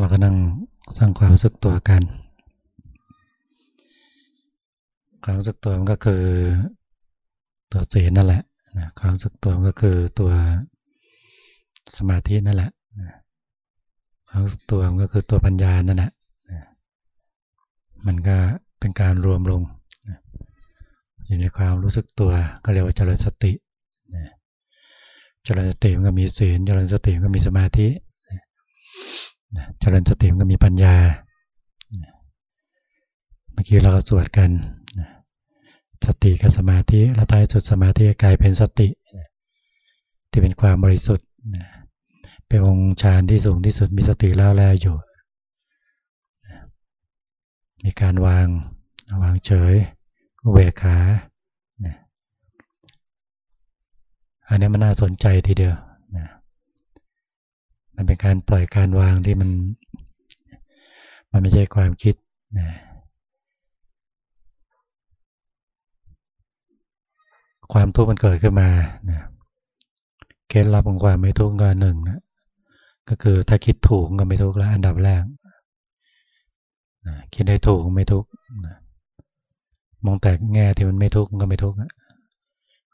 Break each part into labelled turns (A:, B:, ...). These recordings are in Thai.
A: เราก็นั่งสร้างความรู้สึกตัวกัน ความรู้สึกตัวมันก็คือตัวศีลนั่นแหละความรู้สึกตัวมันก็คือตัวสมาธินั่นแหละความรู้สึกตัวมันก็คือตัวปัญญานั่นแหละมันก็เป็นการรวมลงอยู่ในความรู้สึกตัวก็เรียกว่าเจริญสติเจริญสติมันก็มีศีลเจริญสติมันก็มีสมาธิ เจริญสติมันก็มีปัญญา เมื่อกี้เราก็สวดกัน สติกับสมาธิแล้วท้ายสุดสมาธิกลายเป็นสติ ที่เป็นความบริสุทธิ์เป็นองค์ฌานที่สูงที่สุดมีสติแล้วแล้วอยู่ มีการวางวางเฉยเวขาอันนี้มันน่าสนใจทีเดียว มันเป็นการปล่อยการวางที่มัน มันไม่ใช่ความคิดนะความทุกข์มันเกิดขึ้นมานะเคล็ดลับของความไม่ทุกข์ก็หนึ่งนะก็คือถ้าคิดถูกก็ไม่ทุกข์แล้วอันดับแรกนะคิดได้ถูกไม่ทุกข์นะมองแต่แง่ที่มันไม่ทุกข์ก็ไม่ทุกข์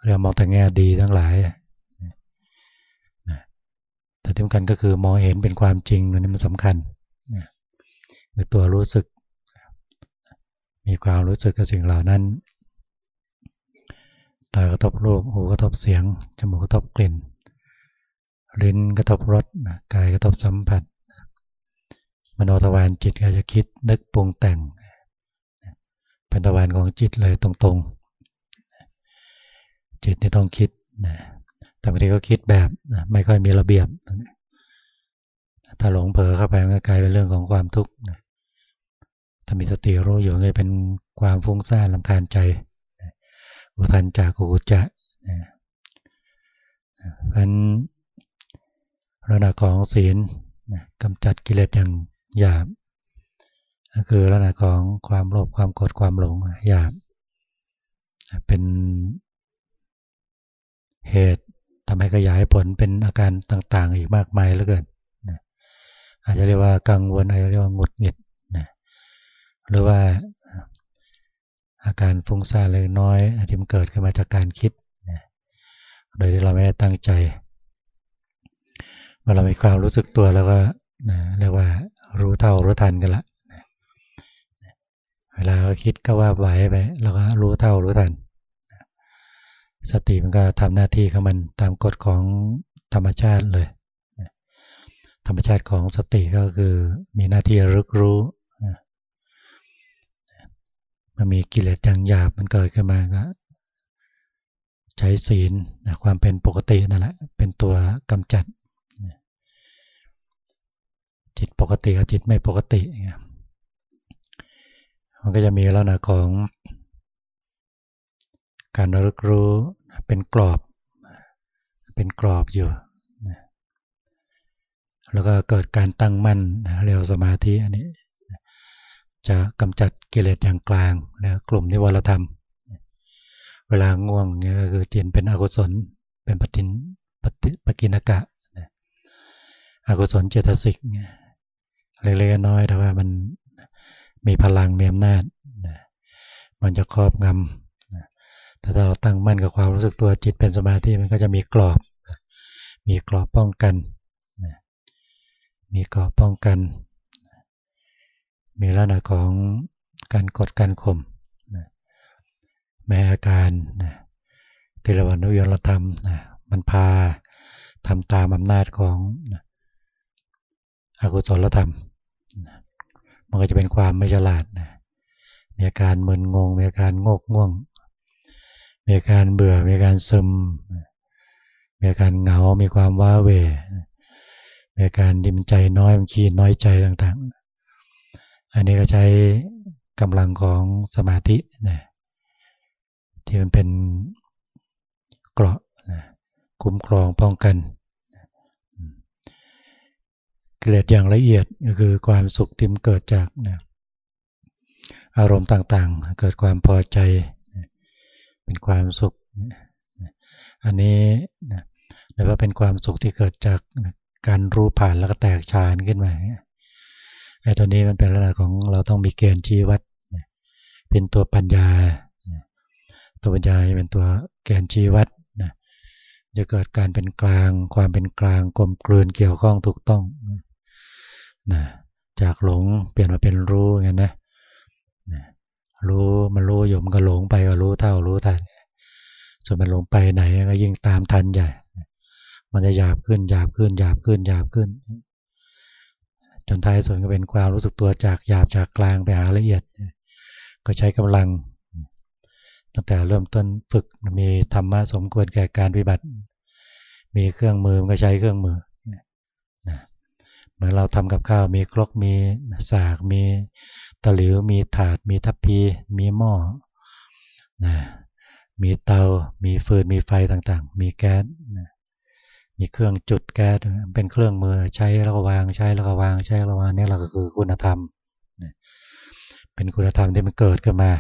A: เรามองแต่แง่ดีทั้งหลาย แต่ที่สำคัญก็คือมองเห็นเป็นความจริงนี่มันสำคัญคือตัวรู้สึก มีความรู้สึกกับสิ่งเหล่านั้นตากระทบรูปหูกระทบเสียง จมูกกระทบกลิ่น ลิ้นกระทบรสกายกระทบสัมผัส มโนทวารจิตก็จะคิดนึกปรุงแต่ง เป็นทวารของจิตเลยตรงๆ จิตนี่ต้องคิดนะ แต่บางทีก็คิดแบบไม่ค่อยมีระเบียบ ถ้าหลงเผลอเข้าไปมันก็กลายเป็นเรื่องของความทุกข์ถ้ามีสติรู้อยู่ก็เป็นความฟุ้งซ่านลำคาญใจอุทันจากกูจะเพราะระดับของศีลกำจัดกิเลสอย่างหยาบก็คือลักษณะของความโลภความโกรธความหลงหยาบเป็นเหตุ ทำให้ขยายผลเป็นอาการต่างๆ อีกมากมายเหลือเกินนะอาจจะเรียกว่ากังวลอาจจะเรียกว่าหงุดหงิดนะหรือว่าอาการฟุ้งซ่านเล็กน้อยที่มันเกิดขึ้นมาจากการคิดนะโดยที่เราไม่ได้ตั้งใจเมื่อเรามีความรู้สึกตัวแล้วก็นะเรียกว่ารู้เท่ารู้ทันกันละเวลาเราคิดก็ว่าไหวไปแล้วก็รู้เท่ารู้ทัน สติมันก็ทำหน้าที่ของมันตามกฎของธรรมชาติเลย ธรรมชาติของสติก็คือมีหน้าที่รึกรู้มันมีกิเลสอย่างหยาบมันเกิดขึ้นมาก็ ใช้ศีลความเป็นปกตินั่นแหละเป็นตัวกำจัด จิตปกติกับจิตไม่ปกติมันก็จะมีลักษณะของ การรึกรู้เป็นกรอบ เป็นกรอบอยู่ แล้วก็เกิดการตั้งมั่นเรียวสมาธิอันนี้ จะกำจัดกิเลสอย่างกลางนะกลุ่มนิวรธรรม เวลาง่วงเนี่ยก็คือจิตเป็นอกุศล เป็นปฏินปฏิปกินกะอกุศลเจตสิกเล็กๆน้อยแต่ว่ามันมีพลังมีอำนาจมันจะครอบงำ ถ้าเราตั้งมั่นกับความรู้สึกตัวจิตเป็นสมาธิมันก็จะมีกรอบ มีกรอบป้องกัน มีกรอบป้องกัน มีลักษณะของการกดการข่มแม้อาการติรวันุยรธรรมมันพาทำตามอำนาจของอกุศลธรรม มันก็จะเป็นความไม่ฉลาด มีอาการมึนงง มีอาการงกง่วง มีการเบื่อ มีการซึม มีการเหงา มีความว้าเวมีการดิมใจน้อยมันขี้น้อยใจต่างๆ อันนี้ก็ใช้กำลังของสมาธินะที่มันเป็นเกราะนะคุ้มครองป้องกันกิเลสอย่างละเอียดก็คือความสุขที่มันเกิดจากนะอารมณ์ต่างๆ เกิดความพอใจ เป็นความสุข อันนี้เรียกว่าเป็นความสุขที่เกิดจากการรู้ผ่านแล้วก็แตกฉานขึ้นมาไอ้ตัวนี้มันเป็นลักษณะของเราต้องมีเกณฑ์ชี้วัด เป็นตัวปัญญา ตัวปัญญาเป็นตัวเกณฑ์ชี้วัดจะเกิดการเป็นกลาง ความเป็นกลางกลมกลืนเกี่ยวข้องถูกต้องนะจากหลงเปลี่ยนมาเป็นรู้ไงนะนะ รู้มันรู้อยู่มันก็หลงไปก็รู้เท่ารู้ทันส่วนมันหลงไปไหนก็ยิ่งตามทันใหญ่มันจะหยาบขึ้นหยาบขึ้นหยาบขึ้นหยาบขึ้น จนท้ายส่วนก็เป็นความรู้สึกตัวจากหยาบจากกลางไปหาละเอียด ก็ใช้กำลัง ตั้งแต่เริ่มต้นฝึกมีธรรมะสมควรแก่การปฏิบัติ มีเครื่องมือมันก็ใช้เครื่องมือนะเหมือนเราทำกับข้าวมีครกมีสากมี ตะหลิว มีถาด มีทัพพี มีหม้อนะมีเตา มีฟืน มีไฟต่างๆ มีแก๊สนะมีเครื่องจุดแก๊ส เป็นเครื่องมือใช้แล้วก็วาง ใช้แล้วก็วาง ใช้แล้ววางนี่เราก็คือคุณธรรม เป็นคุณธรรมที่มันเกิดขึ้นมา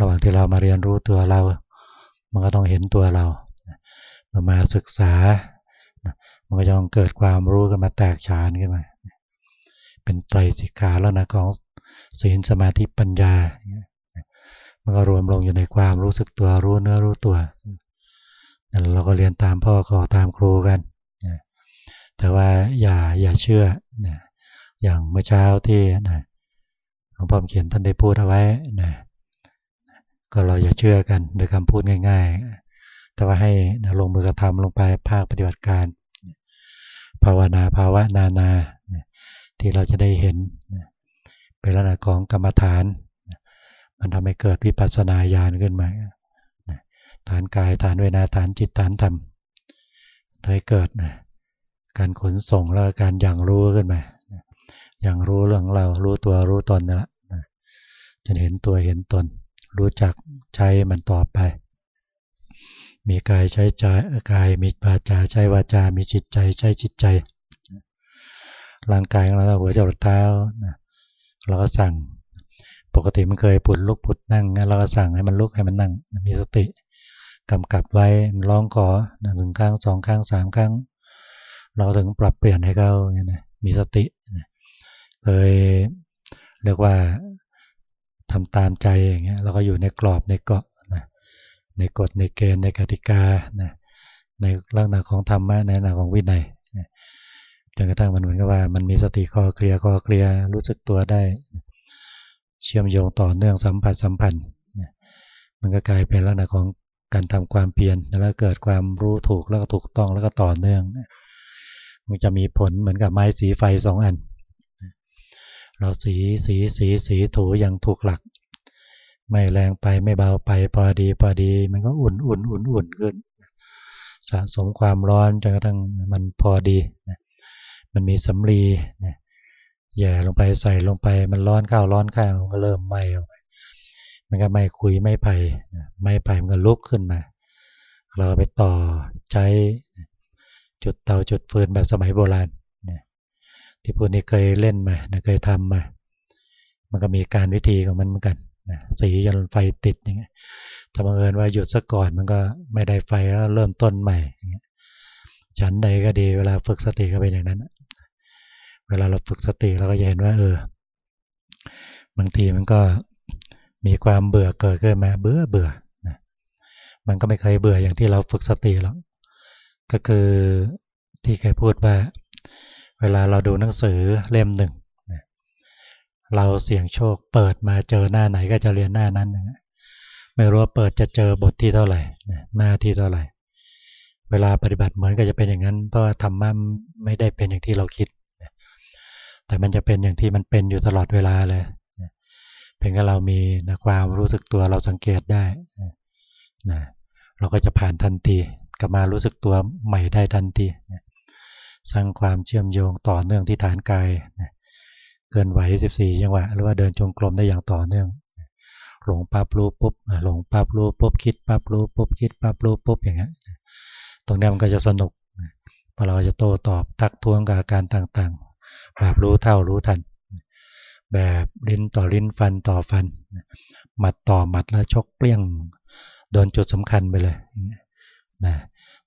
A: ระหว่างที่เรามาเรียนรู้ตัวเรา มันก็ต้องเห็นตัวเรามาศึกษา มันก็จะต้องเกิดความรู้กันมาแตกฉานขึ้นมา เป็นไตรสิกขาแล้วนะของศีลสมาธิปัญญา มันก็รวมลงอยู่ในความรู้สึกตัวรู้เนื้อรู้ตัวเราก็เรียนตามพ่อขอตามครูกัน แต่ว่าอย่าอย่าเชื่อ อย่างเมื่อเช้าที่หลวงพ่อเขียนท่านได้พูดเอาไว้นะก็เราอย่าเชื่อกันโดยคำพูดง่าย ๆ แต่ว่าให้ลงมือกระทำลงไปภาคปฏิบัติการ ภาวนาภาวะนานา ที่เราจะได้เห็นเป็นลักษณะของกรรมฐาน มันทำให้เกิดวิปัสสนาญาณขึ้นมาฐานกายฐานเวนาฐานจิตฐานธรรมทำให้เกิดการขนส่งแล้วการอย่างรู้ขึ้นมาอย่างรู้เรื่องเรารู้ตัวรู้ตนนั่นแหละจะเห็นตัวเห็นตน รู้จักใช้มันต่อไป มีกายใช้ใจกายมีวาจาใช้วาจา มีจิตใจใช้จิตใจ ร่างกายของเราหัวจรดเท้าเราก็สั่ง ปกติมันเคยปุดลุกปุดนั่งเราก็สั่งให้มันลุกให้มันนั่ง มีสติกำกับไว้ร้องขอหนึ่งครั้งสองครั้งสามครั้ง เราถึงปรับเปลี่ยนให้เขาเนี่ยมีสติเคยเรียกว่าทำตามใจอย่างเงี้ยเราก็อยู่ในกรอบในเกาะในกฎในเกณฑ์ในกติกานะในลักษณะของธรรมะในลักษณะของวินัย จนกระทั่งมันเหมือนกับว่า มันมีสติคอเคลียคอเคลียรู้สึกตัวได้ เชื่อมโยงต่อเนื่องสัมผัสสัมพันธ์มันก็กลายเป็นลักษณะของการทำความเปลี่ยนแล้วเกิดความรู้ถูกแล้วก็ถูกต้องแล้วก็ต่อเนื่อง มันจะมีผลเหมือนกับไม้สีไฟสองอัน เราสีสีสีสีถูอย่างถูกหลัก ไม่แรงไปไม่เบาไปพอดีพอดี มันก็อุ่นอุ่นอุ่นอุ่นขึ้น สะสมความร้อนจนกระทั่งมันพอดีนะ มันมีสำลีนะแย่ลงไปใส่ลงไปมันร้อนข้าวร้อนข้าวมันก็เริ่มไหม้ออกไปมันก็ไม่คุยไม่ไปไม่ไปมันก็ลุกขึ้นมา เราไปต่อใช้จุดเตาจุดฟืนแบบสมัยโบราณที่พวกนี้เคยเล่นมาเคยทำมา มันก็มีการวิธีของมันเหมือนกันสียันไฟติดอย่างเงี้ยถ้าบังเอิญว่าหยุดซะก่อนมันก็ไม่ได้ไฟแล้วเริ่มต้นใหม่อย่างเงี้ยฉันใดก็ดีเวลาฝึกสติก็เป็นอย่างนั้น เวลาเราฝึกสติเราก็จะเห็นว่าเออบางทีมันก็มีความเบื่อเกิดขึ้นมาเบื่อเบื่อนะมันก็ไม่เคยเบื่ออย่างที่เราฝึกสติหรอกก็คือที่เคยพูดว่า เวลาเราดูหนังสือเล่มหนึ่งเราเสี่ยงโชคเปิดมาเจอหน้าไหนก็จะเรียนหน้านั้นไม่รู้ว่าเปิดจะเจอบทที่เท่าไหร่หน้าที่เท่าไหร่ เวลาปฏิบัติเหมือนก็จะเป็นอย่างนั้นเพราะธรรมะไม่ได้เป็นอย่างที่เราคิด แต่มันจะเป็นอย่างที่มันเป็นอยู่ตลอดเวลาเลยเป็นก็เรามีนะความรู้สึกตัวเราสังเกตได้นะเราก็จะผ่านทันทีกลับมารู้สึกตัวใหม่ได้ทันทีสร้างความเชื่อมโยงต่อเนื่องที่ฐานกายนะเคลื่อนไหว 14 จังหวะ หรือว่าเดินจงกรมได้อย่างต่อเนื่องหลงปั๊บรู้ปุ๊บหลงปั๊บรู้ปุ๊บคิดปั๊บรู้ปุ๊บคิดปั๊บรู้ปุ๊บอย่างเงี้ยตรงนี้มันก็จะสนุกพอเราจะโต้ตอบทักท้วงกับอาการต่างๆ แบบรู้เท่ารู้ทัน แบบลิ้นต่อลิ้นฟันต่อฟัน หมัดต่อหมัดแล้วชกเปรี้ยงโดนจุดสำคัญไปเลยนะ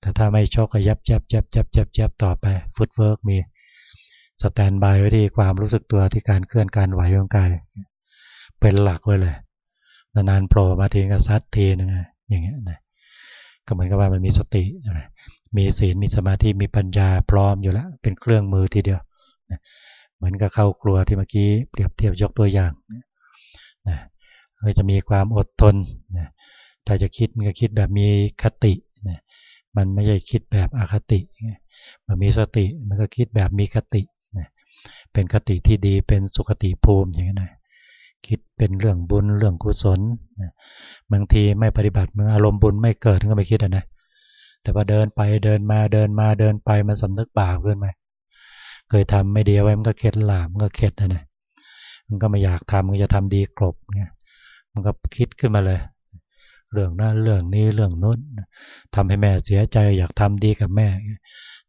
A: แต่ถ้าไม่ชกก็แย็บแย็บแย็บแย็บแย็บแย็บต่อไป footwork มี standby ไว้ที่ความรู้สึกตัวที่การเคลื่อนการไหวของกาย เป็นหลักไว้เลย นานๆโผล่มาทีก็ซัดทีนึงอย่างเงี้ยนะก็เหมือนกับว่ามันมีสติ มีศีลมีสมาธิมีปัญญาพร้อมอยู่แล้ว เป็นเครื่องมือทีเดียว เหมือนกับเข้าครัวที่เมื่อกี้เปรียบเทียบยกตัวอย่างนะเราจะมีความอดทนนะถ้าจะคิดมันก็คิดแบบมีคตินะมันไม่ใช่คิดแบบอคติ มันมีสติมันก็คิดแบบมีคตินะเป็นคติที่ดีเป็นสุขติภูมิอย่างนี้นะคิดเป็นเรื่องบุญเรื่องกุศลนะบางทีไม่ปฏิบัติมันอารมณ์บุญไม่เกิดก็ไม่คิดนะแต่ว่าเดินไปเดินมาเดินมาเดินไปมันสำนึกบาปขึ้นไหม เคยทำไม่ดีไว้มันก็เข็ดหลามันก็เข็ดนะนะมันก็ไม่อยากทำมันจะทำดีกลบเนี่ยมันก็คิดขึ้นมาเลย เรื่องนั้นเรื่องนี้เรื่องนู้นทำให้แม่เสียใจ อยากทำดีกับแม่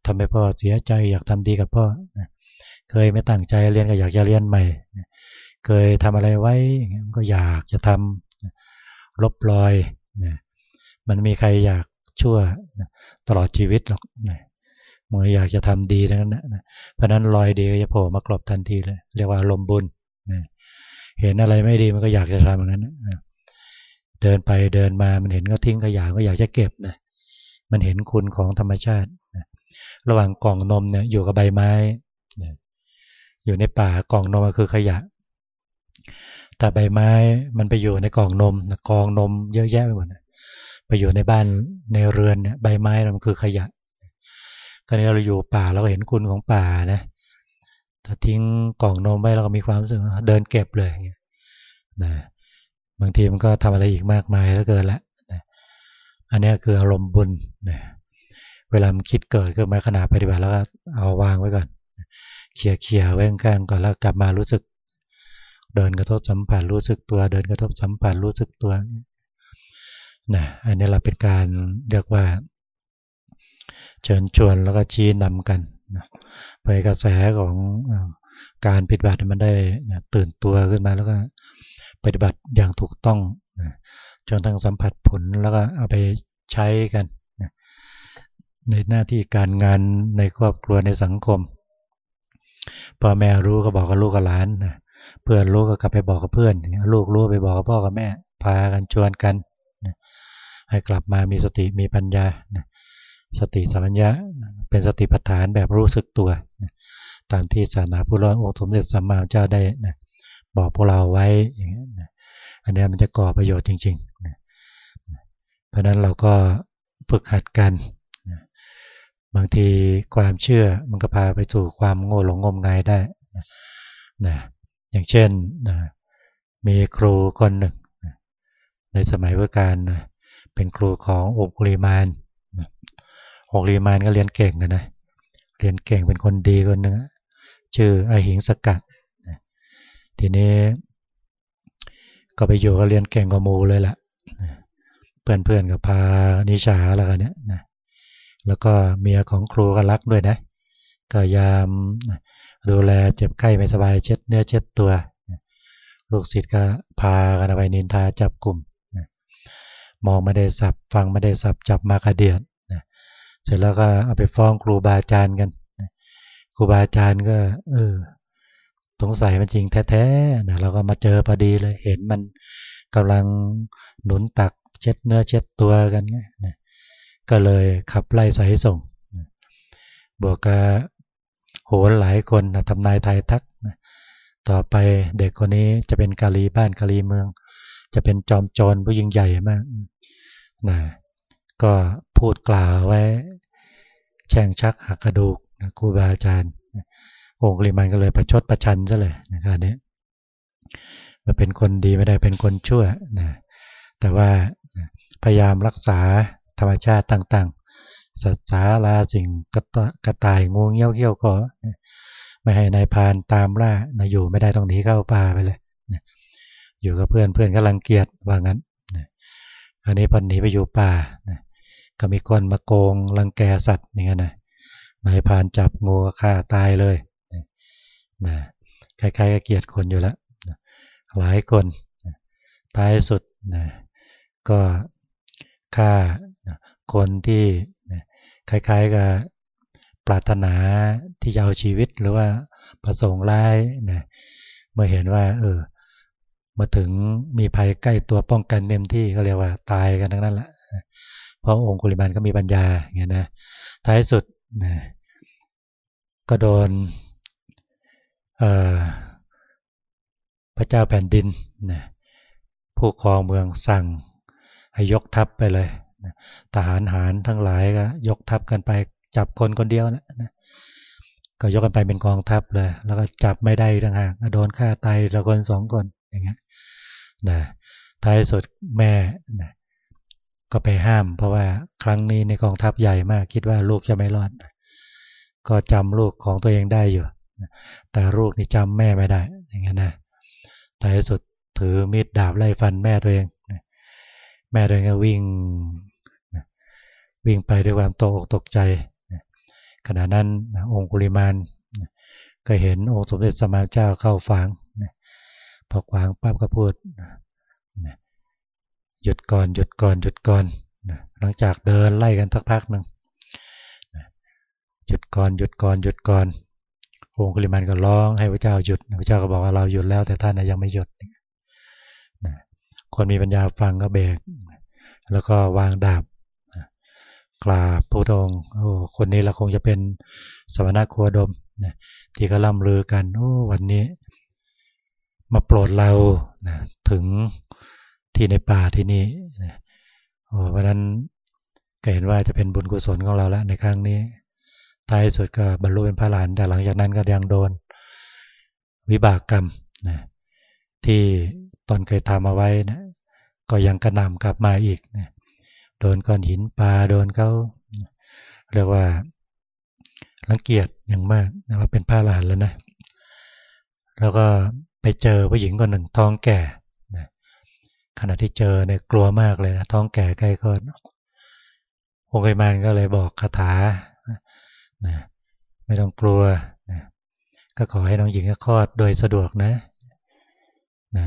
A: ทำให้พ่อเสียใจ อยากทำดีกับพ่อเคยไม่ตั้งใจเรียนก็อยากจะเรียนใหม่เคยทำอะไรไว้มันก็อยากจะทำลบรอยมันมีใครอยากชั่วตลอดชีวิตหรอก มันอยากจะทำดีทั้งนั้นนะเพราะนั้นรอยดีก็จะโผล่มากรบทันทีเลย เรียกว่าลมบุญเห็นอะไรไม่ดีมันก็อยากจะทำอย่างนั้นนะเดินไปเดินมามันเห็นก็ทิ้งขยะก็อยากจะเก็บนะมันเห็นคุณของธรรมชาตินะระหว่างกล่องนมเนี่ยอยู่กับใบไม้นะอยู่ในป่ากล่องนมก็คือขยะ แต่ใบไม้มันไปอยู่ในกล่องนมกองนมเยอะแยะไปหมดไปอยู่ในบ้านในเรือนเนี่ยใบไม้มันคือขยะ คราวนี้เราอยู่ป่าเราก็เห็นคุณของป่านะถ้าทิ้งกล่องนมไว้เราก็มีความรู้สึกเดินเก็บเลยนะบางทีมันก็ทำอะไรอีกมากมายแล้วเกินละนะอันนี้คืออารมณ์บุญนะเวลามันคิดเกิดขึ้นมาขณะปฏิบัติแล้วก็เอาวางไว้ก่อนเขี่ยเขี่ยไว้ข้างก่อนแล้วกลับมารู้สึก เดินกระทบสัมผัสรู้สึกตัว เดินกระทบสัมผัสรู้สึกตัวนะอันนี้เราเป็นการเรียกว่า เชิญชวนแล้วก็ชี้นำกันนะไปกระแสของการปฏิบัติมันได้ตื่นตัวขึ้นมาแล้วก็ปฏิบัติอย่างถูกต้องจนทั้งสัมผัสผลแล้วก็เอาไปใช้กันในหน้าที่การงานในครอบครัวในสังคมพ่อแม่รู้ก็บอกกับลูกกับหลานเพื่อนรู้ก็กลับไปบอกกับเพื่อนลูกรู้ไปบอกกับพ่อกับแม่พากันชวนกันให้กลับมามีสติมีปัญญานะ สติสัมปชัญญะเป็นสติปัฏฐานแบบรู้สึกตัว ตามที่ศาสนาพุทธองค์สมเด็จสัมมาเจ้าได้นะบอกพวกเราไว้อย่างนี้นะอันนี้มันจะก่อประโยชน์จริงๆนะเพราะนั้นเราก็ฝึกหัดกันนะบางทีความเชื่อมันก็พาไปสู่ความโง่หลงงมงายได้นะนะอย่างเช่นนะมีครูคนหนึ่งนะในสมัยพุทธกาลนะเป็นครูขององคุลิมาน นะองลีมานก็เรียนเก่งนะเรียนเก่งเป็นคนดีคนหนึ่งชื่อไอหิงสกัดทีนี้ ก็ไปอยู่ก็เรียนเก่งกว่ามูเลยแหละเพื่อนๆกับพานิชาแล้วกันเนี่ยนะแล้วก็เมียของครูก็รักด้วยนะก็ยามดูแลเจ็บไข้ไม่สบายเช็ดเนื้อเช็ดตัว ลูกศิษย์ก็พากันไปนินทาจับกลุ่มมองไม่ได้สับฟังไม่ได้สับจับมากระเดียด เสร็จแล้วก็เอาไปฟ้องครูบาอาจารย์กันครูบาอาจารย์ก็ เออ สงสัยมันจริงแท้ๆนะเราก็มาเจอพอดีเลย เห็นมันกำลังหนุนตักเช็ดเนื้อเช็ดตัวกันนะก็เลยขับไล่สายส่งบวกกับโหนหลายคนนะทำนายทายทักนะต่อไปเด็กคนนี้จะเป็นกาลีบ้านกาลีเมือง จะเป็นจอมโจรผู้ยิ่งใหญ่มากนะก็พูดกล่าวไว้ แช่งชักหักกระดูกนะครูบาอาจารย์องค์ลิมันก็เลยประชดประชันซะเลยนะการนี้มาเป็นคนดีไม่ได้เป็นคนชั่วนะแต่ว่าพยายามรักษาธรรมชาติต่างๆ สัตว์สาลาสิ่งกระกระต่ายงูเงี้ยวเขี้ยวก็ไม่ให้นายพานตามล่านะอยู่ไม่ได้ต้องหนีเข้าป่าไปเลยนะอยู่กับเพื่อนเพื่อนก็รังเกียจว่างั้นนะอันนี้พอหนีไปอยู่ป่านะ ก็มีคนมาโกงรังแกสัตว์อย่างเงี้ยนะนายพานจับงูฆ่าตายเลยนะใครๆก็เกลียดคนอยู่แล้วหลายคนท้ายสุดนะก็ฆ่าคนที่คล้ายๆกับปรารถนาที่จะเอาชีวิตหรือว่าประสงค์ร้ายนะเมื่อเห็นว่าเออมาถึงมีภัยใกล้ตัวป้องกันเต็มที่ก็เรียกว่าตายกันทั้งนั้นแหละ เพราะองคุลิมานก็มีปัญญาอย่างนี้นะท้ายสุดนะก็โดนพระเจ้าแผ่นดินนะผู้ครองเมืองสั่งให้ยกทัพไปเลยทหารหารทั้งหลายก็ยกทัพกันไปจับคนคนเดียวนะก็ยกกันไปเป็นกองทัพเลย แล้วก็จับไม่ได้ต่างหากโดนฆ่าตายละคนสองคนอย่างเงี้ยนะท้ายสุดแม่นะ ก็ไปห้าม เพราะว่าครั้งนี้ในกองทัพใหญ่มาก คิดว่าลูกจะไม่รอด ก็จำลูกของตัวเองได้อยู่ แต่ลูกนี่จำแม่ไม่ได้ อย่างเงี้ยนะท้ายสุดถือมีดดาบไล่ฟันแม่ตัวเอง แม่ตัวเองก็วิ่ง วิ่งไปด้วยความตกอกตกใจ ขณะนั้นองคุลิมานก็เห็นองค์สมเด็จสมมาเจ้าเข้าฝังพอขวางปั๊บก็พูด หยุดก่อนหยุดก่อนหยุดก่อนหลังจากเดินไล่กันสักพักหนึ่งหยุดก่อนหยุดก่อนหยุดก่อนองคุลิมานก็ร้องให้พระเจ้าหยุดพระเจ้าก็บอกว่าเราหยุดแล้วแต่ท่านยังไม่หยุดคนมีปัญญาฟังก็เบรกแล้วก็วางดาบกราบพระองค์โอ้คนนี้เราคงจะเป็นสวนาครัวดมนะที่ก็ล่ำลือกันโอ้วันนี้ มาโปรดเรานะถึง ที่ในป่าที่นี่นะโอ้วันนั้นก็เห็นว่าจะเป็นบุญกุศลของเราแล้วในครั้งนี้ท้ายสุดก็บรรลุเป็นพระหลานแต่หลังจากนั้นก็ยังโดนวิบากกรรมนะที่ตอนเคยทำเอาไว้นะก็ยังกระนำกลับมาอีกนะโดนก้อนหินปลาโดนเขาเรียกว่ารังเกียจอย่างมากนะว่าเป็นพระหลานแล้วนะแล้วก็ไปเจอผู้หญิงคนหนึ่งท้องแก่ ขณะที่เจอเนี่ยกลัวมากเลยนะท้องแก่ใกล้คลอดองค์ไกมานก็เลยบอกคาถานะไม่ต้องกลัวนะก็ขอให้น้องหญิงคลอดโดยสะดวกนะนะ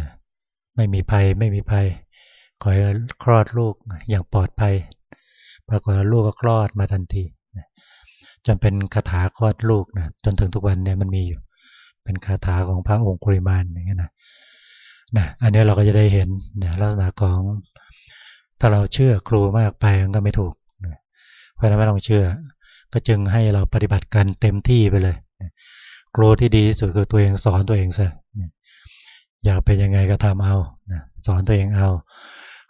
A: ไม่มีภัยไม่มีภัย ขอให้คลอดลูกอย่างปลอดภัยปรากฏลูกก็คลอดมาทันทีนะจนเป็นคาถาคลอดลูกนะจนถึงทุกวันเนี่ยมันมีอยู่ เป็นคาถาของพระองค์กุริมานอย่างเงี้ยนะ นะอันนี้เราก็จะได้เห็นนะลักษณะของถ้าเราเชื่อครูมากไปมันก็ไม่ถูกนะเพราะนั้นไม่ต้องเชื่อ ก็จึงให้เราปฏิบัติกันเต็มที่ไปเลยนะครูที่ดีที่สุดคือตัวเองสอนตัวเองซะอยากเป็นยังไงก็ทำเอานะสอนตัวเองเอา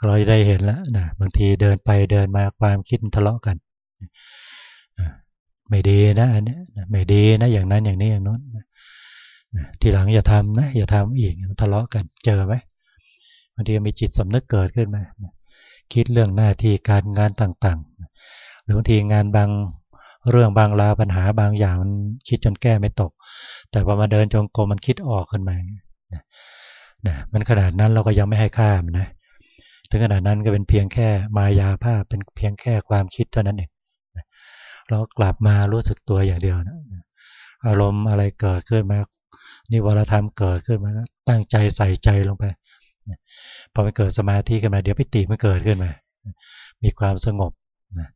A: เราจะได้เห็นแล้วนะบางทีเดินไปเดินมาความคิดทะเลาะกันไม่ดีนะอันนี้ไม่ดีนะอย่างนั้นอย่างนี้อย่างนู้น ทีหลังอย่าทำนะอย่าทำอีกทะเลาะกันเจอไหมบางทีมีจิตสำนึกเกิดขึ้นมาคิดเรื่องหน้าที่การงานต่างๆ หรือบางทีงานบางเรื่องบางราวปัญหาบางอย่างมันคิดจนแก้ไม่ตก แต่พอมาเดินจงกรมมันคิดออกขึ้นมานะมันขนาดนั้นเราก็ยังไม่ให้ค่ามันนะถึงขนาดนั้นก็เป็นเพียงแค่มายาภาพเป็นเพียงแค่ความคิดเท่านั้นเองเรากลับมารู้สึกตัวอย่างเดียวนะอารมณ์อะไรเกิดขึ้นมา นิวรธรรมเกิดขึ้นมาตั้งใจใส่ใจลงไปพอมันเกิดสมาธิขึ้นมาเดี๋ยวปิติมันเกิดขึ้นมา มีความสงบนะ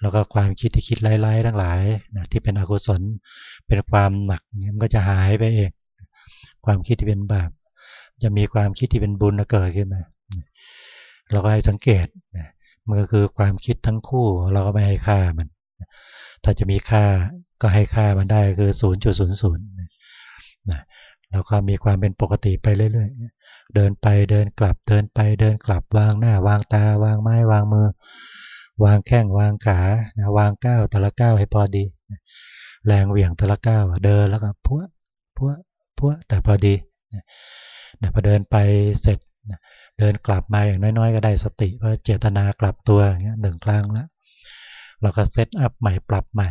A: แล้วก็ความคิดที่คิดไล่ๆทั้งหลายนะที่เป็นอกุศลเป็นความหนักมันก็จะหายไปเอง ความคิดที่เป็นบาปจะมีความคิดที่เป็นบุญเกิดขึ้นมาเราก็ให้สังเกตมันก็คือความคิดทั้งคู่ เราก็ไม่ให้ค่ามัน ถ้าจะมีค่าก็ให้ค่ามันได้คือ 0.00 นะแล้วก็มีความเป็นปกติไปเรื่อยๆ เดินไปเดินกลับเดินไปเดินกลับวางหน้าวางตาวางไม้วางมือ วางแข้งวางขานะวางก้าวแต่ละก้าวให้พอดีแรงเหวี่ยงแต่ละก้าวเดินแล้วก็พัวพัวพัวแต่พอดีนะพอเดินไปเสร็จนะเดินกลับมาอย่างน้อยๆ ก็ได้สติเพราเจตนากลับตัวอย่างเงี้ยหนึ่งครั้งแล้วเราก็เซตอัพใหม่ปรับใหม่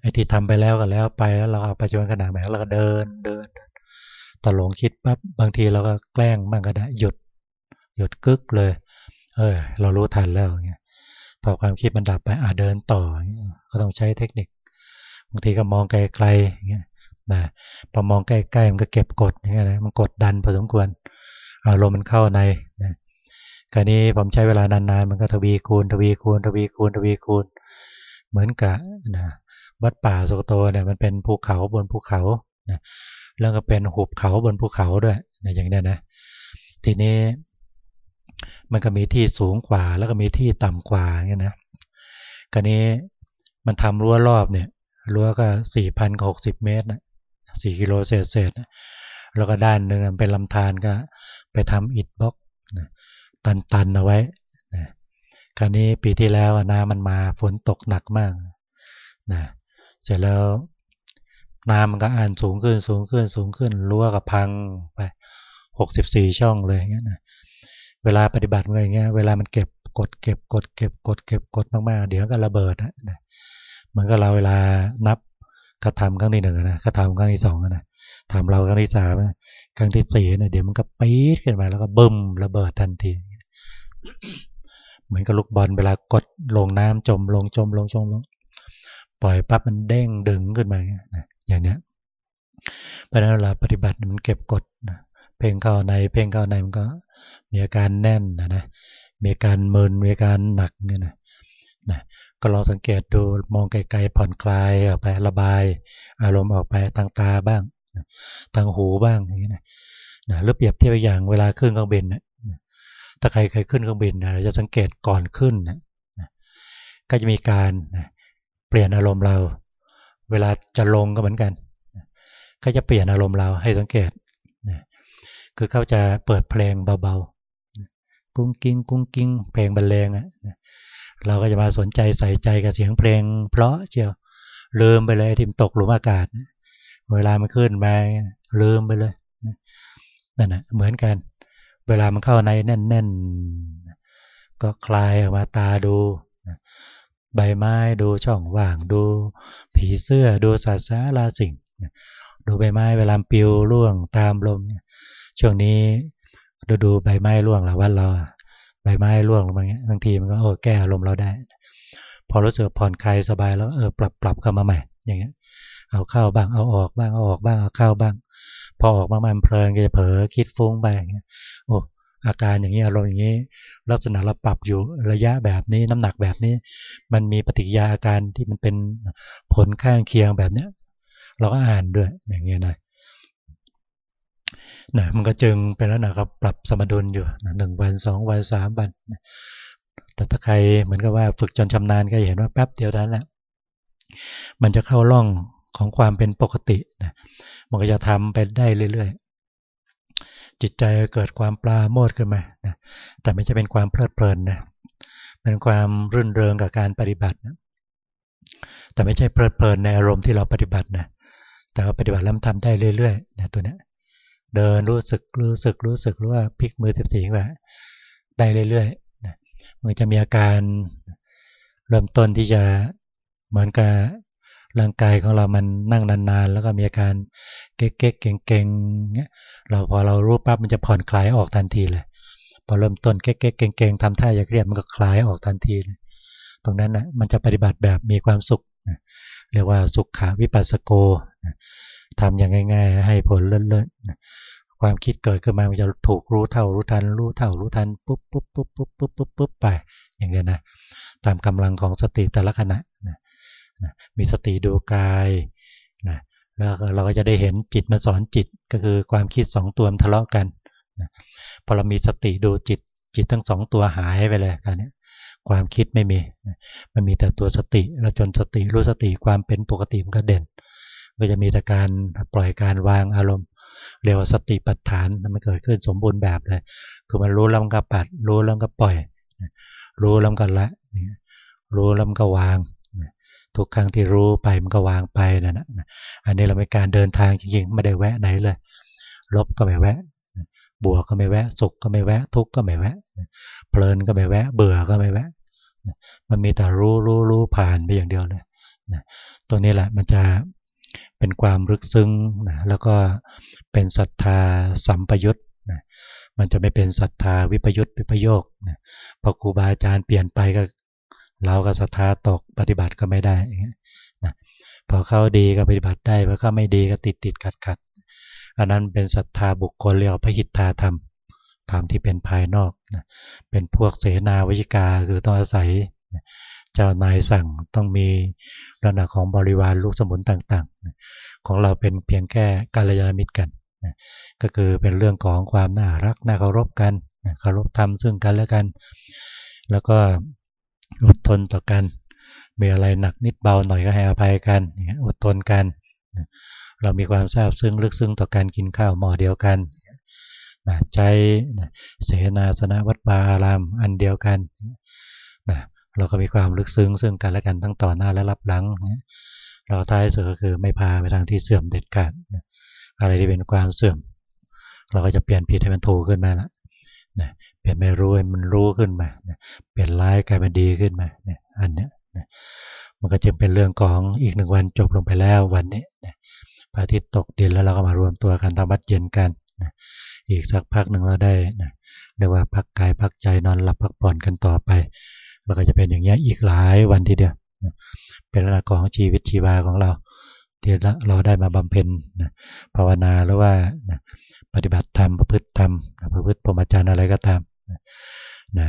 A: ไอ้ที่ทำไปแล้วก็แล้วไปแล้วเราเอาไปจนขนาดไหนเราก็เดินเดินตหลงคิดปั๊บบางทีเราก็แกล้งบ้างก็ได้หยุด หยุดกึกเลย เออเรารู้ทันแล้วเงี้ยพอความคิดมันดับไปอ่าเดินต่อ ก็ต้องใช้เทคนิคบางทีก็มองไกลๆอย่างเงี้ยนะพอมองใกล้ๆมันก็เก็บกดอย่างเงี้ยนะมันกดดันพอสมควรอารมณ์มันเข้าในนะคราวนี้ผมใช้เวลานานๆมันก็ทวีคูณทวีคูณทวีคูณทวีคูณ เหมือนกับนะ วัดป่าสุกโตเนี่ยมันเป็นภูเขาบนภูเขานะแล้วก็เป็นหุบเขาบนภูเขาด้วยนะอย่างนี้นะทีนี้มันก็มีที่สูงกว่าแล้วก็มีที่ต่ำกว่าอย่างนี้นะกรนี้มันทำรั้วรอบเนี่ยรั้วก็สี่พันหกสิบเมตรนะสี่กิโลเศษเศษแล้วก็ด้านหนึ่งเป็นลำธารก็ไปทำอิฐบล็อกตันๆเอาไว้นะคราวนี้ปีที่แล้วน้ำมันมาฝนตกหนักมากนะ เสร็จแล้วน้ำมันก็อ่านสูงขึ้นสูงขึ้นสูงขึ้นรั้วกับพังไปหกสิบสี่ช่องเลยอย่างเงี้ยนะเวลาปฏิบัติมันอย่างเงี้ยเวลามันเก็บกดเก็บกดเก็บกดเก็บกดมากๆเดี๋ยวก็ระเบิดนะมันก็เราเวลานับกระทำครั้งที่หนึ่งนะกระทำครั้งที่สองนะทำเราครั้งที่สามครั้งที่สี่เนี่ยเดี๋ยวมันก็ปี๊ดขึ้นมาแล้วก็บึ้มระเบิดทันทีเหมือนกับลูกบอลเวลากดลงน้ำจมลงจมลงจมลง ปล่อยปั๊บมันเด้งดึงขึ้นมาอย่างเนี้ยเพราะนั้นเราปฏิบัติมันเก็บกดเพ่งเข้าในเพ่งเข้าในมันก็มีอาการแน่นนะนะมีอาการมึนมีอาการหนักเนี่ยนะนะก็ลองสังเกตดูมองไกลๆผ่อนคลายออกไประบาย อารมณ์ออกไปทางตาบ้างทางหูบ้างอย่างนี้นะนะหรือเปรียบเทียบอย่างเวลาขึ้นเครื่องบินนะถ้าใครเคยขึ้นเครื่องบินนะเราจะสังเกตก่อนขึ้นนะก็จะมีการนะ เปลี่ยนอารมณ์เรา เวลาจะลงก็เหมือนกัน ก็จะเปลี่ยนอารมณ์เราให้สังเกตคือเขาจะเปิดเพลงเบาๆ กุ้งกิ้งกุ้งกิ้งเพลงบรรเลงเราก็จะมาสนใจใส่ใจกับเสียงเพลง เพราะเจียวลืมไปเลยทิมตกหลุมอากาศ เวลามันขึ้นมาลืมไปเลยนั่นนะเหมือนกัน เวลามันเข้าในแน่น ๆ ก็คลายออกมาตาดู ใบไม้ดูช่องว่างดูผีเสื้อดูสัตว์สาราสิ่ง ดูใบไม้เวลาปิวร่วงตามลม ช่วงนี้ดูดูใบไม้ร่วงหรือว่าเราใบไม้ร่วงลงมางบางทีมันก็โอ้แก้อารมณ์เราได้ พอรู้สึกผ่อนคลายสบายแล้วเออปรับปรับเข้ามาใหม่ อย่างเงี้ยเอาเข้าบ้างเอาออกบ้างเอาออกบ้างเอาเข้าบ้าง พอออกมามันเพลินก็จะเผลอคิดฟุ้งไปอย่างเงี้ยโอ้ อาการอย่างนี้อารมณ์อย่างนี้ ลักษณะเราปรับอยู่ระยะแบบนี้น้ำหนักแบบนี้ มันมีปฏิกิริยาอาการที่มันเป็นผลข้างเคียงแบบเนี้ย เราก็อ่านด้วยอย่างเงี้ยนะนะมันก็จึงเป็นแล้วนะครับปรับสมดุลอยู่หนึ่งวันสองวันสามวันแต่ถ้าใครเหมือนกับว่าฝึกจนชำนาญก็เห็นว่าแป๊บเดียวนั้นแหละมันจะเข้าร่องของความเป็นปกตินะมันก็จะทำไปได้เรื่อยๆ จิตใจเกิดความปลาโมดขึ้นมานะแต่ไม่ใช่เป็นความเพลิดเพลินนะเป็นความรื่นเริงกับการปฏิบัตินะแต่ไม่ใช่เพลิดเพลินในอารมณ์ที่เราปฏิบัตินะแต่ว่าปฏิบัติแล้วทำได้เรื่อยๆนะตัวนี้เดินรู้สึกรู้สึกรู้สึกรู้ว่าพลิกมือสิบสี่ว่าได้เรื่อยๆนะมันจะมีอาการเริ่มต้นที่จะเหมือนกับร่างกายของเรามันนั่งนานๆ แล้วก็มีอาการเก๊กๆเก่งๆเงี้ยเราพอเรารู้ปั๊บมันจะผ่อนคลายออกทันทีเลยพอเริ่มต้นเก๊กๆเก่งๆทำท่าอยากเรียบมันก็คลายออกทันทีเลยตรงนั้นนะมันจะปฏิบัติแบบมีความสุขนะเรียกว่าสุขขาวิปัสสโกนะทำอย่างง่าย ๆ ให้ผลเลิศๆความคิดเกิดขึ้นมามันจะถูกรู้เท่ารู้ทัน รู้เท่ารู้ทันปุ๊บปุ๊บปุ๊บปุ๊บปุ๊บปุ๊บปุ๊บไป อย่างเงี้ยนะตามกำลังของสติแต่ละขณะนะมีสติดูกาย แล้วเราก็จะได้เห็นจิตมาสอนจิตก็คือความคิดสองตัวมันทะเลาะกันพอเรามีสติดูจิตจิตทั้งสองตัวหายไปเลยกันนี้ความคิดไม่มีมันมีแต่ตัวสติแล้วจนสติรู้สติความเป็นปกติมันก็เด่น ก็จะมีแต่การปล่อยการวางอารมณ์ เรียกว่าสติปัฏฐานมันเกิดขึ้นสมบูรณ์แบบเลยคือมันรู้แล้วมันก็ปัด รู้แล้วก็ปล่อย รู้แล้วก็ละรู้แล้วก็วาง ทุกครั้งที่รู้ไปมันก็วางไปนะนะอันนี้เราเป็นการเดินทางจริงๆไม่ได้แวะไหนเลยลบก็ไม่แวะบวกก็ไม่แวะสุขก็ไม่แวะ ทุกข์ก็ไม่แวะเพลินก็ไม่แวะ เบื่อก็ไม่แวะมันมีแต่รู้รู้รู้ผ่านไปอย่างเดียวเลยตัวนี้แหละมันจะเป็นความลึกซึ้งนะแล้วก็เป็นศรัทธาสัมปยุตนะมันจะไม่เป็นศรัทธาวิปยุตวิปโยคนะพอครูบาอาจารย์เปลี่ยนไปก็ เราก็ศรัทธาตกปฏิบัติก็ไม่ได้นะพอเขาดีก็ปฏิบัติได้พอเขาไม่ดีก็ติดติดขัดขัดอันนั้นเป็นศรัทธาบุคคลเรียกพระหิทธาธรรมธรรมที่เป็นภายนอกนะเป็นพวกเสนาวิจิกาคือต้องอาศัยเจ้านายสั่งต้องมีลักษณะของบริวารลูกสมุนต่างๆ ของเราเป็นเพียงแค่กาลยามิตรกันก็คือเป็นเรื่องของความน่ารักน่าเคารพกันเคารพธรรมซึ่งกันและกัน แล้วก็ อดทนต่อกัน มีอะไรหนักนิดเบาหน่อยก็ให้อภัยกันอดทนกัน เรามีความทราบซึ้งลึกซึ้งต่อการกินข้าวหม้อเดียวกันนะใจนะเสนาสนะวัดบาอารามอันเดียวกันนะเราก็มีความลึกซึ้งซึ่งกันและกันทั้งต่อหน้าและรับหลังเราท้ายสุดก็คือไม่พาไปทางที่เสื่อมเด็ดขาดอะไรที่เป็นความเสื่อม เราก็จะเปลี่ยนผิดให้มันถูกขึ้นมาละนะ เปลี่ยนไม่รู้มันรู้ขึ้นมาเปลี่ยนร้ายกลายเป็นดีขึ้นมาเนี่ยอันเนี้ยนะมันก็จะเป็นเรื่องของอีกหนึ่งวันจบลงไปแล้ววันนี้นะพระอาทิตย์ตกดินแล้วเราก็มารวมตัวกันทำวัดเย็นกันนะอีกสักพักหนึ่งเราได้นะเรียกว่าพักกายพักใจนอนหลับพักผ่อนกันต่อไปเราก็จะเป็นอย่างนี้อีกหลายวันทีเดียวนะเป็นลักษณะของชีวิตชีวาของเราที่เราได้มาบำเพ็ญนะภาวนาหรือว่านะปฏิบัติธรรมประพฤติธรรมประพฤติพรหมจรรย์อะไรก็ตาม นะ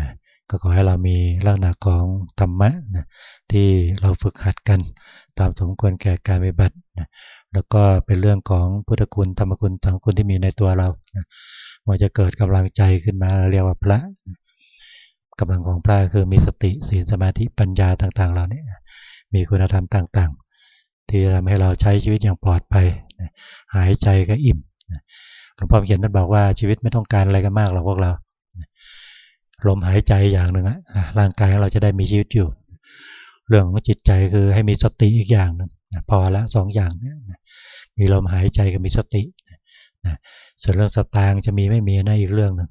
A: ก็ขอให้เรามีลักษณะของธรรมะนะที่เราฝึกหัดกันตามสมควรแก่การปฏิบัตินะแล้วก็เป็นเรื่องของพุทธคุณธรรมคุณสังคุณที่มีในตัวเรานะมันจะเกิดกำลังใจขึ้นมาเราเรียกว่าพระกำลังของพระคือมีสติศีลสมาธิปัญญาต่างๆเราเนี่ยมีคุณธรรมต่างๆ ที่ทำให้เราใช้ชีวิตอย่างปลอดภัยหายใจก็อิ่มหลวงพ่อเขียนท่านบอกว่าชีวิตไม่ต้องการอะไรกันมากหรอกพวกเรา ลมหายใจอย่างหนึ่งอะร่างกายเราจะได้มีชีวิตอยู่ เรื่องของจิตใจคือให้มีสติอีกอย่างหนึ่งพอละสองอย่างเนี้มีลมหายใจกับมีสติส่วนเรื่องสตางจะมีไม่มีนะอีกเรื่องหนึ่ง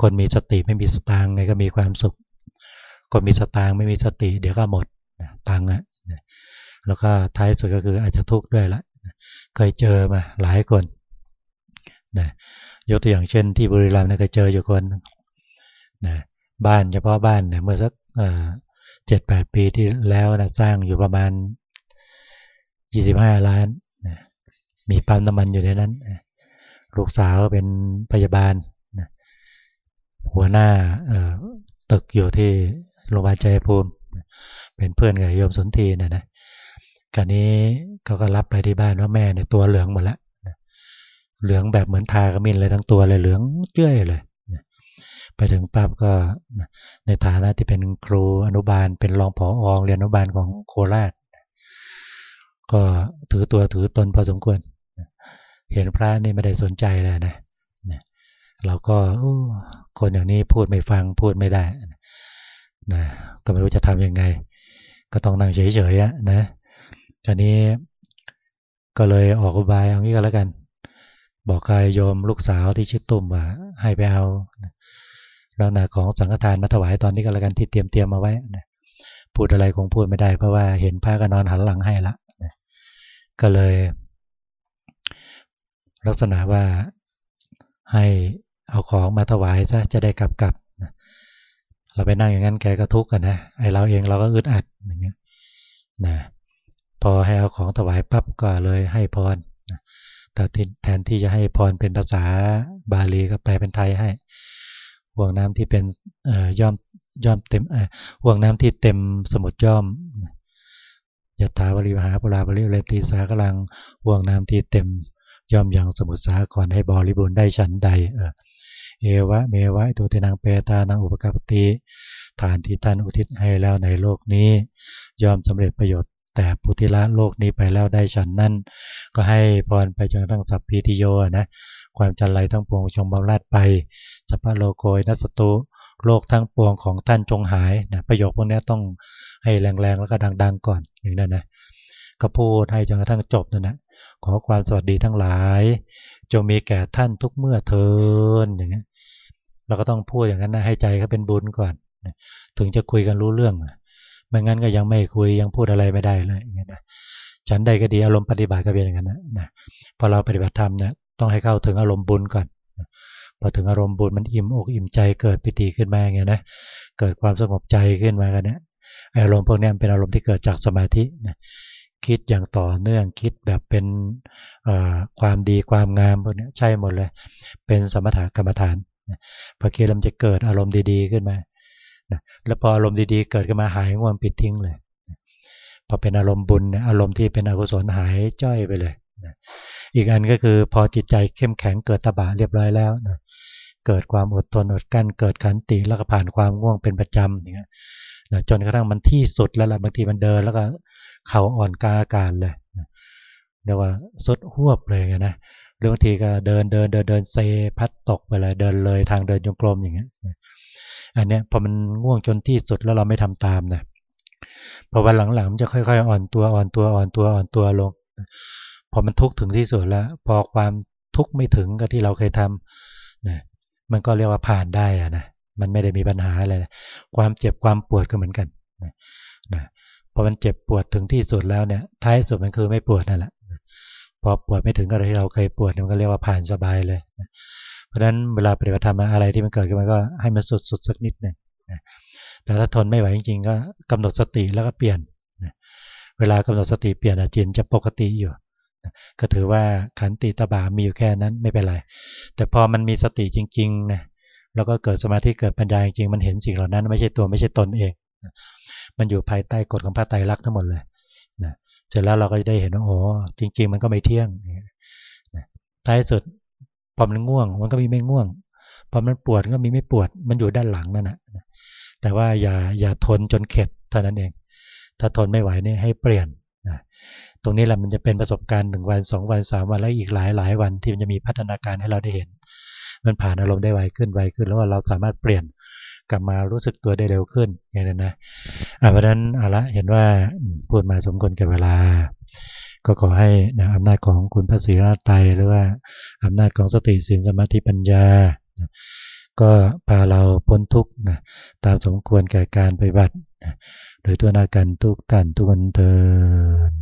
A: คนมีสติไม่มีสตางไงก็มีความสุข คนมีสตางไม่มีสติ เดี๋ยวก็หมดตังค์อะแล้วก็ท้ายสุดก็คืออาจจะทุกข์ด้วยละเคยเจอมาหลายคนนะยกตัวอย่างเช่นที่บุรีรัมย์นะเคยเจออยู่คน นะบ้านเฉพาะบ้านเนี่ยเมื่อสักเจ็ดแปดปีที่แล้วนะสร้างอยู่ประมาณยี่สิบห้าล้านนะมีปั๊มน้ำมันอยู่ในนั้นลูกสาวเป็นพยาบาลนะหัวหน้าตึกอยู่ที่โรงพยาบาลใจภูมิเป็นเพื่อนกับโยมสนทีนะนะกันนี้เขาก็รับไปที่บ้านว่าแม่เนี่ยตัวเหลืองหมดแล้วเหลืองแบบเหมือนทากระมินเลยทั้งตัวเลยเหลืองเจ้ยเลย ไปถึงปั๊บก็ในฐานะที่เป็นครูอนุบาล เป็นรองผออเรียนอนุบาลของโคราช ก็ถือตัวถือตนพอสมควร เห็นพระนี่ไม่ได้สนใจเลยนะเราก็คนอย่างนี้พูดไม่ฟังพูดไม่ได้นะก็ไม่รู้จะทำยังไง ก็ต้องนั่งเฉยๆนะตอนนี้ก็เลยออกอุบายเอางี้ก็แล้วกัน บอกกายโยมลูกสาวที่ชื่อตุ้มว่าให้ไปเอา ลักษณะของสังฆทานมาถวายตอนนี้ก็แล้วกันที่เตรียมเตรียมมาไว้นะพูดอะไรคงพูดไม่ได้เพราะว่าเห็นพระก็นอนหันหลังให้ละนะก็เลย ลักษณะว่าให้เอาของมาถวายซะจะได้กลับกลับนะเราไปนั่งอย่างนั้นแกก็ทุกข์กันนะไอเราเองเราก็อึดอัดอย่างเงี้ยนะพอให้เอาของถวายปั๊บก็เลยให้พรแต่แทนที่จะให้พรเป็นภาษาบาลีก็แปลเป็นไทยให้ ห่วงน้ำที่เป็นย่อมย่อมเต็มห่วงน้ำที่เต็มสมุดย่อมยถาวริวหาปราบริเลตีสากลังห่วงน้ำที่เต็มย่อมยังสมุทรสาครให้บริบูรณ์ได้ฉันใดเอวะเมวะตุเตนังเปตานังอุปกปติฐานที่ท่านอุทิศให้แล้วในโลกนี้ย่อมสำเร็จประโยชน์ แต่ปุติละโลกนี้ไปแล้วได้ฉันนั่นก็ให้พรไปจนทั้งสัพพีติโยนะ ความจันไรทั้งปวงจงบำราดไปสัพพะโลโกยนัสตุโลกทั้งปวงของท่านจงหายนะประโยคพวกนี้ต้องให้แรงๆแล้วก็ดัง ๆ ก่อนอย่างนั้นนะก็พูดให้จนกระทั่งจบนั่นนะขอความสวัสดีทั้งหลาย จงมีแก่ท่านทุกเมื่อเทินอย่างนี้เราก็ต้องพูดอย่างนั้นนะให้ใจเขาเป็นบุญก่อนถึงจะคุยกันรู้เรื่องไม่งั้นก็ยังไม่คุยยังพูดอะไรไม่ได้เลยอย่างนี้นะฉันใดก็ดีอารมณ์ปฏิบัติก็เป็นอย่างนั้นนะพอเราปฏิบัติธรรมเนี่ย ต้องให้เข้าถึงอารมณ์บุญก่อนพอถึงอารมณ์บุญมันอิ่มอกอิ่มใจเกิดปิติขึ้นมาไงนะเกิดความสงบใจขึ้นมากันเนี่ยอารมณ์พวกนี้เป็นอารมณ์ที่เกิดจากสมาธินะคิดอย่างต่อเนื่องคิดแบบเป็นความดีความงามพวกนี้ใช่หมดเลย เป็นสมถกรรมฐานพอคิดแล้วจะเกิดอารมณ์ดีๆขึ้นมานะแล้วพออารมณ์ดีๆเกิดขึ้นมาหายง่วงปิดทิ้งเลยพอเป็นอารมณ์บุญอารมณ์ที่เป็นอกุศลหายจ้อยไปเลยนะ อีกอันก็คือพอจิตใจเข้มแข็งเกิดตบะเรียบร้อยแล้วนะเกิดความอดทนอดกั้นเกิดขันติแล้วก็ผ่านความง่วงเป็นประจำอย่างเงี้ยนะจนกระทั่งมันที่สุดแล้วล่ะบางทีมันเดินแล้วก็เข่าอ่อนกาอากาศเลยนะเรียกว่าสุดหวบเลยนะหรือบางทีก็เดินเดินเดินเดินเซพัดตกไปเลยเดินเลยทางเดินจงกรมอย่างเงี้ยอันเนี้ยพอมันง่วงจนที่สุดแล้วเราไม่ทำตามนะพอวันหลังๆมันจะค่อยๆ อ่อนตัวอ่อนตัวอ่อนตัวอ่อนตัวลง อมันทุกข์ถึงที่สุดแล้ว พอความทุกข์ไม่ถึงกับที่เราเคยทำนะมันก็เรียกว่าผ่านได้อะนะมันไม่ได้มีปัญหาอะไรความเจ็บความปวดก็เหมือนกันนะนะพอมันเจ็บปวดถึงที่สุดแล้วเนี่ยท้ายสุดมันคือไม่ปวดนั่นแหละพอปวดไม่ถึงกับที่เราเคยปวดมันก็เรียกว่าผ่านสบายเลยนะเพราะฉะนั้นเวลาปฏิบัติธรรมอะไรที่มันเกิดขึ้นมาก็ให้มันสุดสุดสักนิดหนึ่งนะแต่ถ้าทนไม่ไหวจริงๆก็กำหนดสติแล้วก็เปลี่ยนนะเวลากำหนดสติเปลี่ยนจิตจะปกติอยู่ ก็ถือว่าขันติตบามีอยู่แค่นั้นไม่เป็นไร แต่พอมันมีสติจริงๆนะแล้วก็เกิดสมาธิเกิดปัญญาจริงๆมันเห็นสิ่งเหล่านั้น ไม่ใช่ตัวไม่ใช่ตนเอง มันอยู่ภายใต้กฎของพระไตรลักษณ์ทั้งหมดเลยนะเสร็จแล้วเราก็จะได้เห็นว่าโอ้จริง ๆ มันก็ไม่เที่ยงท้ายสุดพอมันง่วง มันก็มีไม่ง่วงพอมันปวดก็มีไม่ปวด มันอยู่ด้านหลังนั่นแหะแต่ว่าอย่าอย่าทนจนเข็ดเท่านั้นเอง ถ้าทนไม่ไหวนี่ให้เปลี่ยนนะ ตรงนี้แหละมันจะเป็นประสบการณ์หนึ่งวันสองวันสามวันแล้วอีกหลายหลายวันที่มันจะมีพัฒนาการให้เราได้เห็น มันผ่านอารมณ์ได้ไวขึ้นไวขึ้น แล้วว่าเราสามารถเปลี่ยนกลับมารู้สึกตัวได้เร็วขึ้นอย่างนั้นนะเพราะนั้นเอาละเห็นว่าพูดมาสมควรกับเวลา ก็ขอให้นะอำนาจของคุณพระศรีราตไตหรือว่าอำนาจของสติสินสมาธิปัญญา ก็พาเราพ้นทุกข์นะตามสมควรแก่การปฏิบัตินะโดยตัวนาการทุกท่านทุกคนเทิน